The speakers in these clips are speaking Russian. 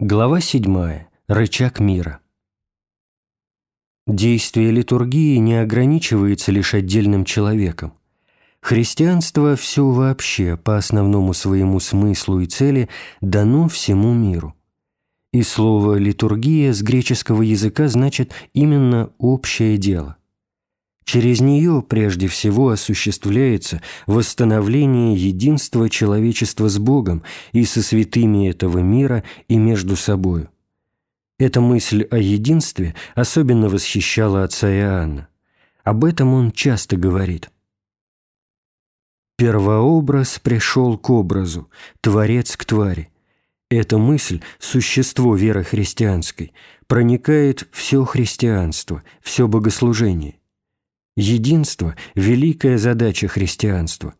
Глава 7. Рычаг мира. Действие литургии не ограничивается лишь отдельным человеком. Христианство все вообще по основному своему смыслу и цели дано всему миру. И слово «литургия» с греческого языка значит именно «общее дело». Через нее прежде всего осуществляется восстановление единства человечества с Богом и со святыми этого мира и между собою. Эта мысль о единстве особенно восхищала отца Иоанна. Об этом он часто говорит. «Первообраз пришел к образу, творец к твари. Эта мысль, существо веры христианской, проникает все христианство, все богослужение. Единство – великая задача христианства.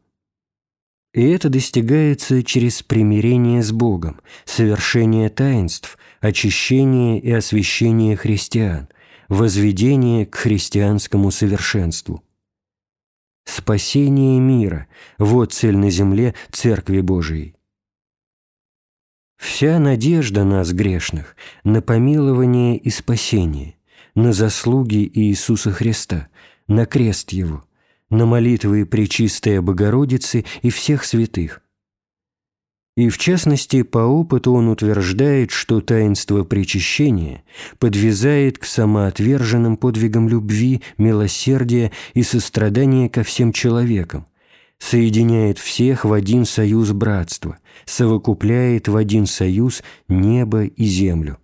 И это достигается через примирение с Богом, совершение таинств, очищение и освящение христиан, возведение к христианскому совершенству. Спасение мира – вот цель на земле Церкви Божией. Вся надежда нас, грешных, на помилование и спасение, на заслуги Иисуса Христа – на крест Его, на молитвы Пречистой Богородицы и всех святых. И в частности, по опыту он утверждает, что таинство причащения подвязает к самоотверженным подвигам любви, милосердия и сострадания ко всем человекам, соединяет всех в один союз братства, совокупляет в один союз небо и землю.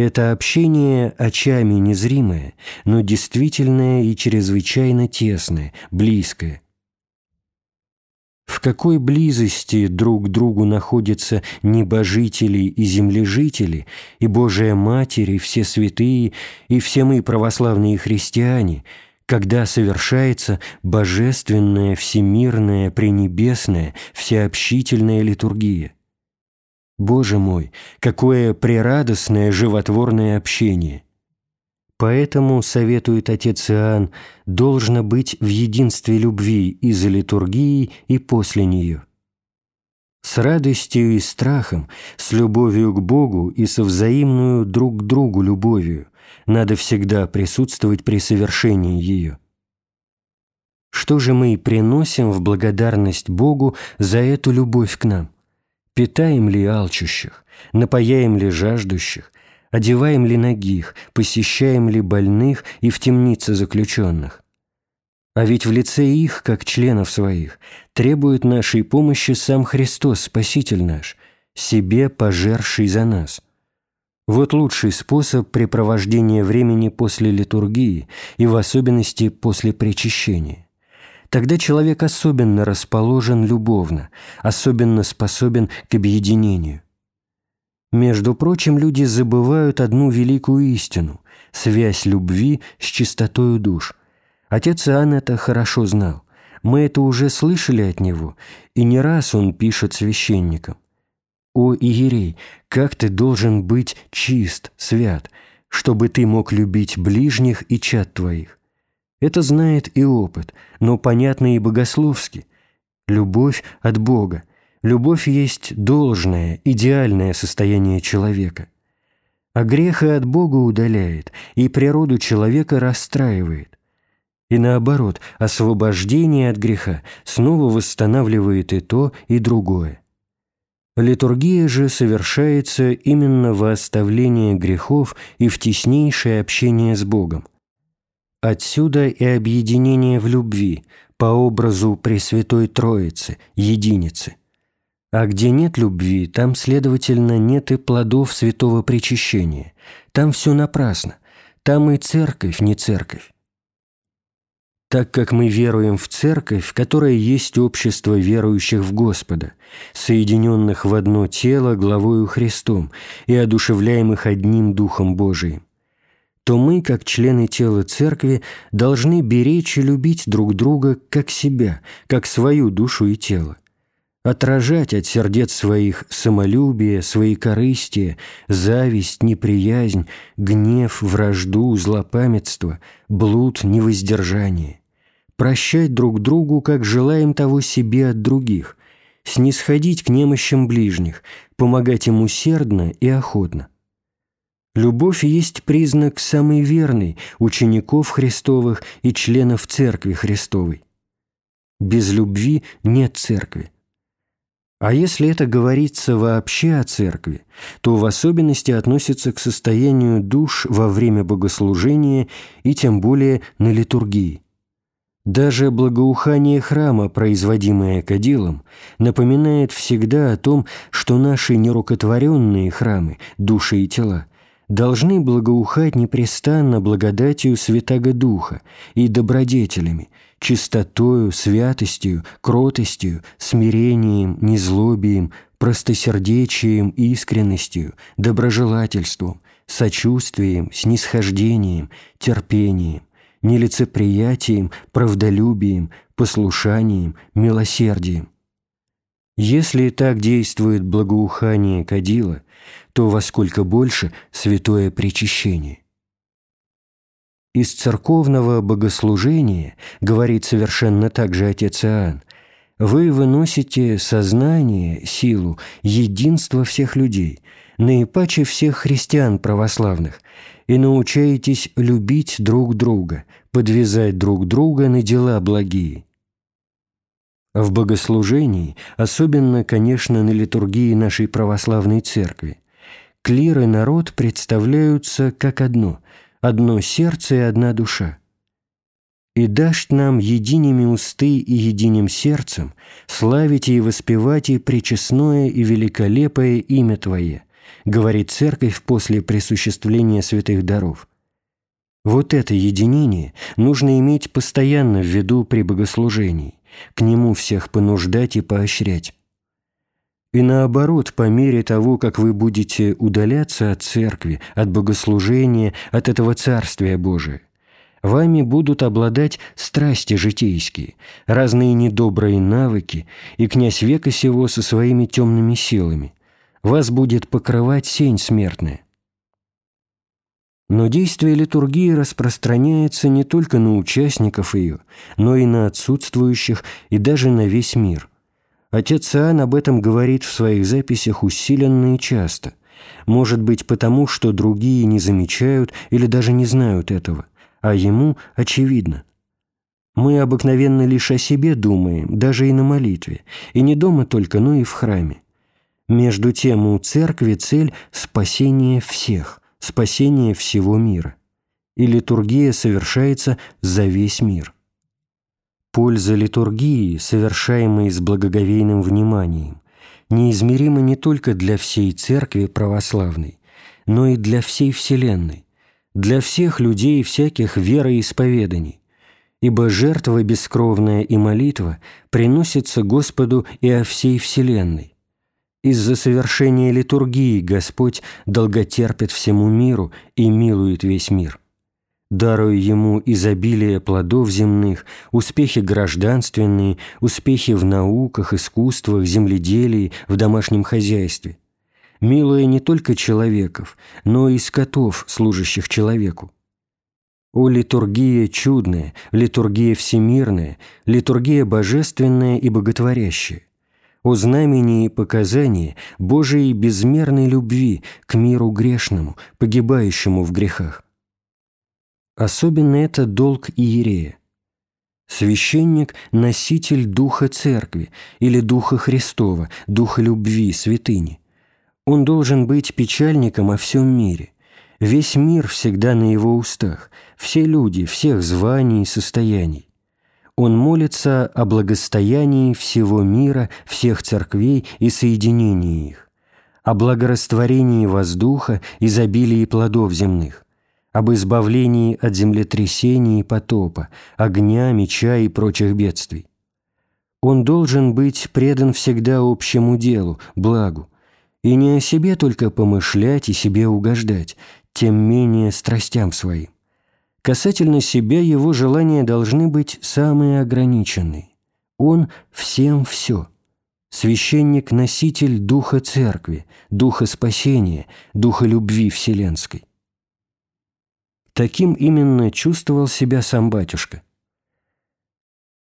Это общение очами незримое, но действительное и чрезвычайно тесное, близкое. В какой близости друг к другу находятся небожители и землежители, и Божия Матерь, и все святые, и все мы, православные христиане, когда совершается божественная, всемирная, пренебесная, всеобщительная литургия – Боже мой, какое прерадостное животворное общение! Поэтому, советует отец Иоанн, должно быть в единстве любви и за литургией, и после нее. С радостью и страхом, с любовью к Богу и со взаимную друг к другу любовью надо всегда присутствовать при совершении ее. Что же мы приносим в благодарность Богу за эту любовь к нам? Питаем ли алчущих, напояем ли жаждущих, одеваем ли ногих, посещаем ли больных и в темнице заключенных? А ведь в лице их, как членов своих, требует нашей помощи сам Христос, Спаситель наш, себе пожерший за нас. Вот лучший способ препровождения времени после литургии и в особенности после причащения. Тогда человек особенно расположен любовно, особенно способен к объединению. Между прочим, люди забывают одну великую истину – связь любви с чистотою душ. Отец Иоанн это хорошо знал. Мы это уже слышали от него, и не раз он пишет священникам. «О, Иерей, как ты должен быть чист, свят, чтобы ты мог любить ближних и чад твоих, это знает и опыт, но понятно и богословски. Любовь от Бога. Любовь есть должное, идеальное состояние человека. А грех и от Бога удаляет, и природу человека расстраивает. И наоборот, освобождение от греха снова восстанавливает и то, и другое. Литургия же совершается именно во оставление грехов и в теснейшее общение с Богом. Отсюда и объединение в любви по образу Пресвятой Троицы, Единицы. А где нет любви, там, следовательно, нет и плодов святого причащения. Там все напрасно. Там и церковь не церковь. Так как мы веруем в церковь, которая есть общество верующих в Господа, соединенных в одно тело главою Христом и одушевляемых одним Духом Божиим, то мы, как члены тела Церкви, должны беречь и любить друг друга как себя, как свою душу и тело, отражать от сердец своих самолюбие, свои корыстия, зависть, неприязнь, гнев, вражду, злопамятство, блуд, невоздержание, прощать друг другу, как желаем того себе от других, снисходить к немощам ближних, помогать им усердно и охотно. Любовь есть признак самый верный учеников Христовых и членов Церкви Христовой. Без любви нет Церкви. А если это говорится вообще о церкви, то в особенности относится к состоянию душ во время богослужения и тем более на литургии. Даже благоухание храма, производимое кадилом, напоминает всегда о том, что наши нерукотворенные храмы, души и тела, должны благоухать непрестанно благодатью Святаго Духа и добродетелями, чистотою, святостью, кротостью, смирением, незлобием, простосердечием, искренностью, доброжелательством, сочувствием, снисхождением, терпением, нелицеприятием, правдолюбием, послушанием, милосердием. Если так действует благоухание кадила, то во сколько больше святое причащение. Из церковного богослужения, говорит совершенно так же отец Иоанн, вы выносите сознание, силу, единство всех людей, наипаче всех христиан православных, и научаетесь любить друг друга, подвязать друг друга на дела благие. В богослужении, особенно, конечно, на литургии нашей православной церкви, клир и народ представляются как одно – одно сердце и одна душа. И дашь нам единими усты и единым сердцем славить и воспевать и пречестное и великолепое имя Твое, говорит Церковь после присуществления святых даров. Вот это единение нужно иметь постоянно в виду при богослужении, к нему всех понуждать и поощрять. И наоборот, по мере того, как вы будете удаляться от церкви, от богослужения, от этого Царствия Божия, вами будут обладать страсти житейские, разные недобрые навыки, и князь века сего со своими темными силами. Вас будет покрывать сень смертная. Но действие литургии распространяется не только на участников ее, но и на отсутствующих, и даже на весь мир. Отец Иоанн об этом говорит в своих записях усиленно и часто. Может быть, потому, что другие не замечают или даже не знают этого, а ему очевидно. Мы обыкновенно лишь о себе думаем, даже и на молитве, и не дома только, но и в храме. Между тем у церкви цель – спасение всех, спасение всего мира. И литургия совершается за весь мир – Польза литургии, совершаемой с благоговейным вниманием, неизмерима не только для всей Церкви православной, но и для всей Вселенной, для всех людей всяких вероисповеданий, ибо жертва бескровная и молитва приносится Господу и о всей Вселенной. Из-за совершения литургии Господь долготерпит всему миру и милует весь мир даруя ему изобилие плодов земных, успехи гражданственные, успехи в науках, искусствах, земледелии, в домашнем хозяйстве, милуя не только человеков, но и скотов, служащих человеку. О, литургия чудная, литургия всемирная, литургия божественная и боготворящая! О знамени и показании Божией безмерной любви к миру грешному, погибающему в грехах! Особенно это долг иерея. Священник – носитель Духа Церкви или Духа Христова, Духа любви, святыни. Он должен быть печальником о всем мире. Весь мир всегда на его устах, все люди, всех званий и состояний. Он молится о благостоянии всего мира, всех церквей и соединении их, о благорастворении воздуха, изобилии плодов земных, об избавлении от землетрясений и потопа, огня, меча и прочих бедствий. Он должен быть предан всегда общему делу, благу, и не о себе только помышлять и себе угождать, тем менее страстям своим. Касательно себя его желания должны быть самые ограниченные. Он всем все. Священник – носитель Духа Церкви, Духа Спасения, Духа Любви Вселенской. Таким именно чувствовал себя сам батюшка.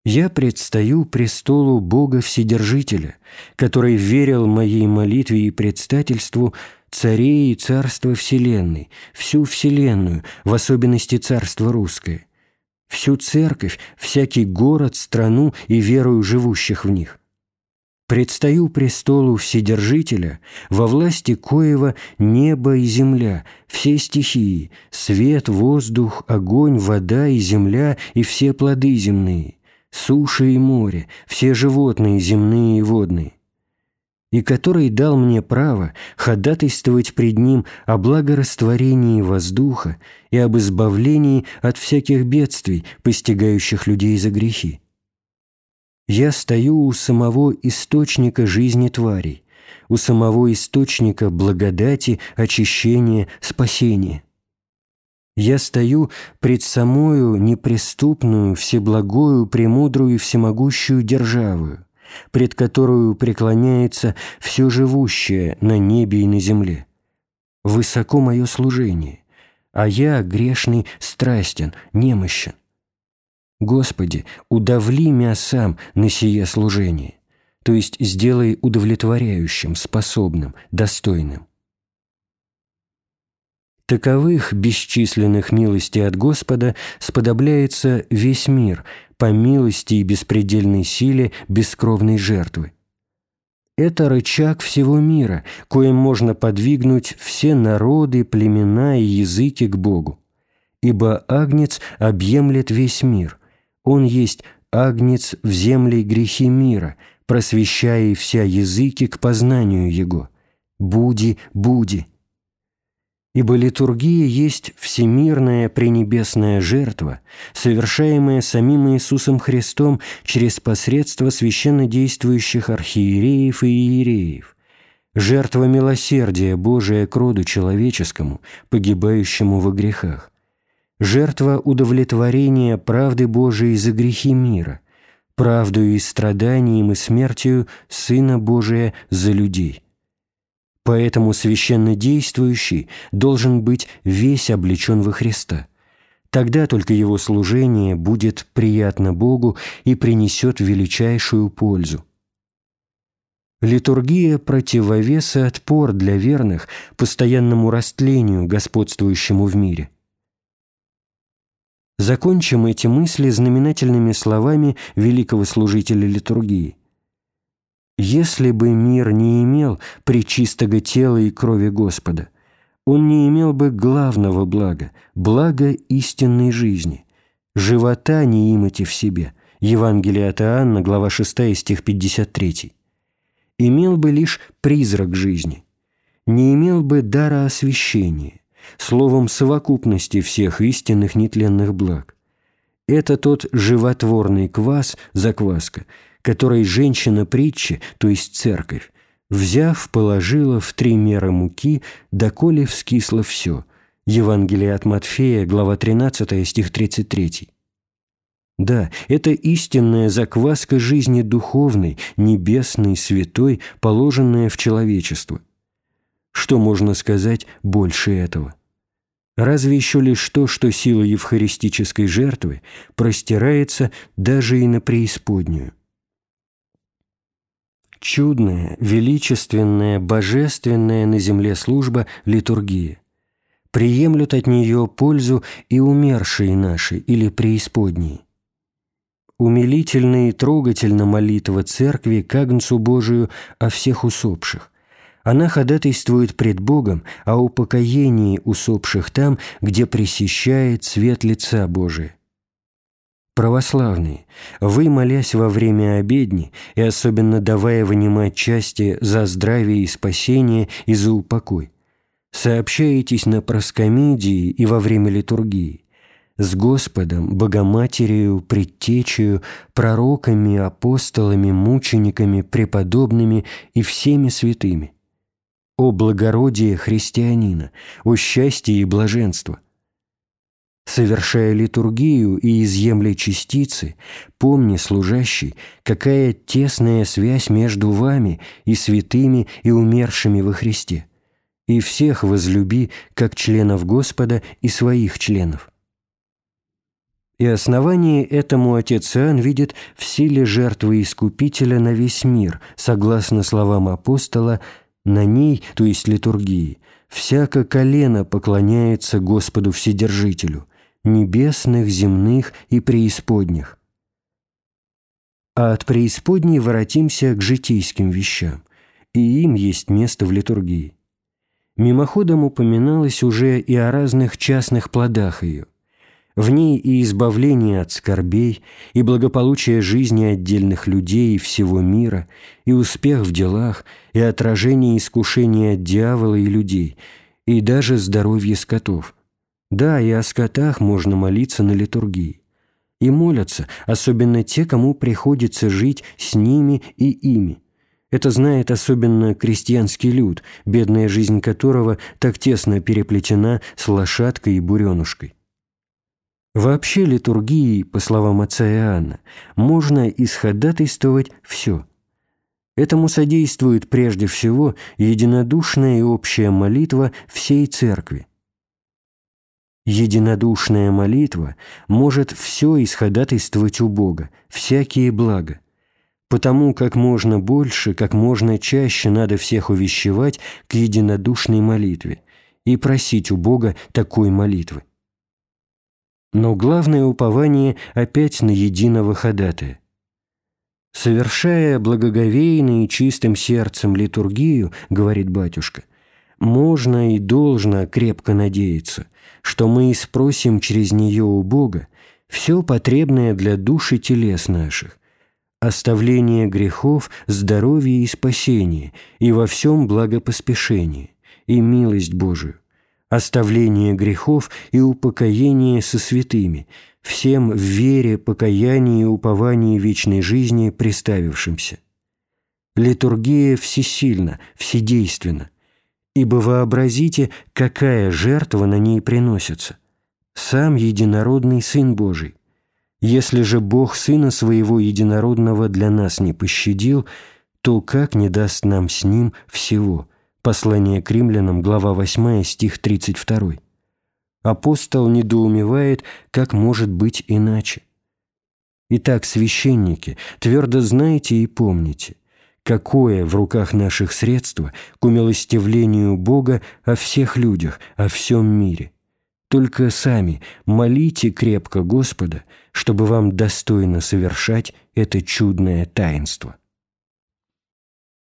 Я предстаю престолу Бога Вседержителя, который верил моей молитве и предстательству царей и царства Вселенной, всю Вселенную, в особенности царство русское, всю церковь, всякий город, страну и верою живущих в них. Предстаю престолу Вседержителя, во власти коего небо и земля, все стихии, свет, воздух, огонь, вода и земля и все плоды земные, суша и море, все животные земные и водные и который дал мне право ходатайствовать пред Ним о благорастворении воздуха и об избавлении от всяких бедствий, постигающих людей за грехи. Я стою у самого источника жизни тварей, у самого источника благодати, очищения, спасения. Я стою пред самою неприступную, всеблагою, премудрую и всемогущую державою, пред которую преклоняется все живущее на небе и на земле. Высоко мое служение, а я, грешный, страстен, немощен. Господи, удавли меня сам на сие служение, то есть сделай удовлетворяющим, способным, достойным. Таковых бесчисленных милостей от Господа сподобляется весь мир по милости и беспредельной силе бескровной жертвы. Это рычаг всего мира, коим можно подвигнуть все народы, племена и языки к Богу. Ибо Агнец объемлет весь мир. Он есть Агнец в земле грехи мира, просвещая вся языки к познанию Его. Буди, буди ибо литургия есть всемирная пренебесная жертва, совершаемая самим Иисусом Христом через посредство священно действующих архиереев и иереев, жертва милосердия Божия к роду человеческому, погибающему во грехах, жертва удовлетворения правды Божией за грехи мира, правду и страданием и смертью Сына Божия за людей. Поэтому священно действующий должен быть весь облечен во Христа. Тогда только его служение будет приятно Богу и принесет величайшую пользу. Литургия – противовес и отпор для верных постоянному растлению, господствующему в мире. Закончим эти мысли знаменательными словами великого служителя литургии – если бы мир не имел причистого тела и крови Господа, он не имел бы главного блага, блага истинной жизни, живота не имати в себе. Евангелие от Иоанна, глава 6, стих 53. Имел бы лишь призрак жизни, не имел бы дара освящения, словом совокупности всех истинных нетленных благ. Это тот животворный квас, закваска, которой женщина-притчи, то есть церковь, взяв, положила в три меры муки, доколе вскисло все. Евангелие от Матфея, глава 13, стих 33. Да, это истинная закваска жизни духовной, небесной, святой, положенная в человечество. Что можно сказать больше этого? Разве еще лишь то, что сила евхаристической жертвы простирается даже и на преисподнюю? Чудная, величественная, божественная на земле служба литургии. Приемлют от нее пользу и умершие наши или преисподние. Умилительна и трогательна молитва Церкви к Агнцу Божию о всех усопших. Она ходатайствует пред Богом о упокоении усопших там, где пресещает свет лица Божия Православные, вы, молясь во время обедни и особенно давая вынимать части за здравие и спасение и за упокой, сообщаетесь на проскомидии и во время литургии с Господом, Богоматерью, Предтечею, пророками, апостолами, мучениками, преподобными и всеми святыми. О благородие христианина, о счастье и блаженство! Совершая литургию и изъемля частицы, помни, служащий, какая тесная связь между вами и святыми и умершими во Христе, и всех возлюби, как членов Господа и своих членов. И основание этому отец Иоанн видит в силе жертвы Искупителя на весь мир, согласно словам апостола, на ней, то есть литургии, всяко колено поклоняется Господу Вседержителю, небесных, земных и преисподних. А от преисподней воротимся к житейским вещам, и им есть место в литургии. Мимоходом упоминалось уже и о разных частных плодах ее. В ней и избавление от скорбей, и благополучие жизни отдельных людей и всего мира, и успех в делах, и отражение искушения от дьявола и людей, и даже здоровье скотов. Да, и о скотах можно молиться на литургии. И молятся, особенно те, кому приходится жить с ними и ими. Это знает особенно крестьянский люд, бедная жизнь которого так тесно переплетена с лошадкой и буренушкой. Вообще литургии, по словам отца Иоанна, можно исходатайствовать все. Этому содействует прежде всего единодушная и общая молитва всей Церкви. Единодушная молитва может все исходатайствовать у Бога, всякие блага. Потому как можно больше, как можно чаще надо всех увещевать к единодушной молитве и просить у Бога такой молитвы. Но главное упование опять на единого ходатая. «Совершая благоговейно и чистым сердцем литургию, — говорит батюшка, — можно и должно крепко надеяться, что мы и спросим через нее у Бога все потребное для души телес наших, оставление грехов, здоровье и спасение, и во всем благопоспешение, и милость Божию оставление грехов и упокоение со святыми, всем в вере, покаянии и уповании вечной жизни приставившимся. Литургия всесильна, вседейственна, ибо вообразите, какая жертва на ней приносится. Сам единородный Сын Божий. Если же Бог Сына Своего Единородного для нас не пощадил, то как не даст нам с Ним всего – Послание к римлянам, глава 8, стих 32. Апостол недоумевает, как может быть иначе. Итак, священники, твердо знайте и помните, какое в руках наших средство к умилостивлению Бога о всех людях, о всем мире. Только сами молите крепко Господа, чтобы вам достойно совершать это чудное таинство.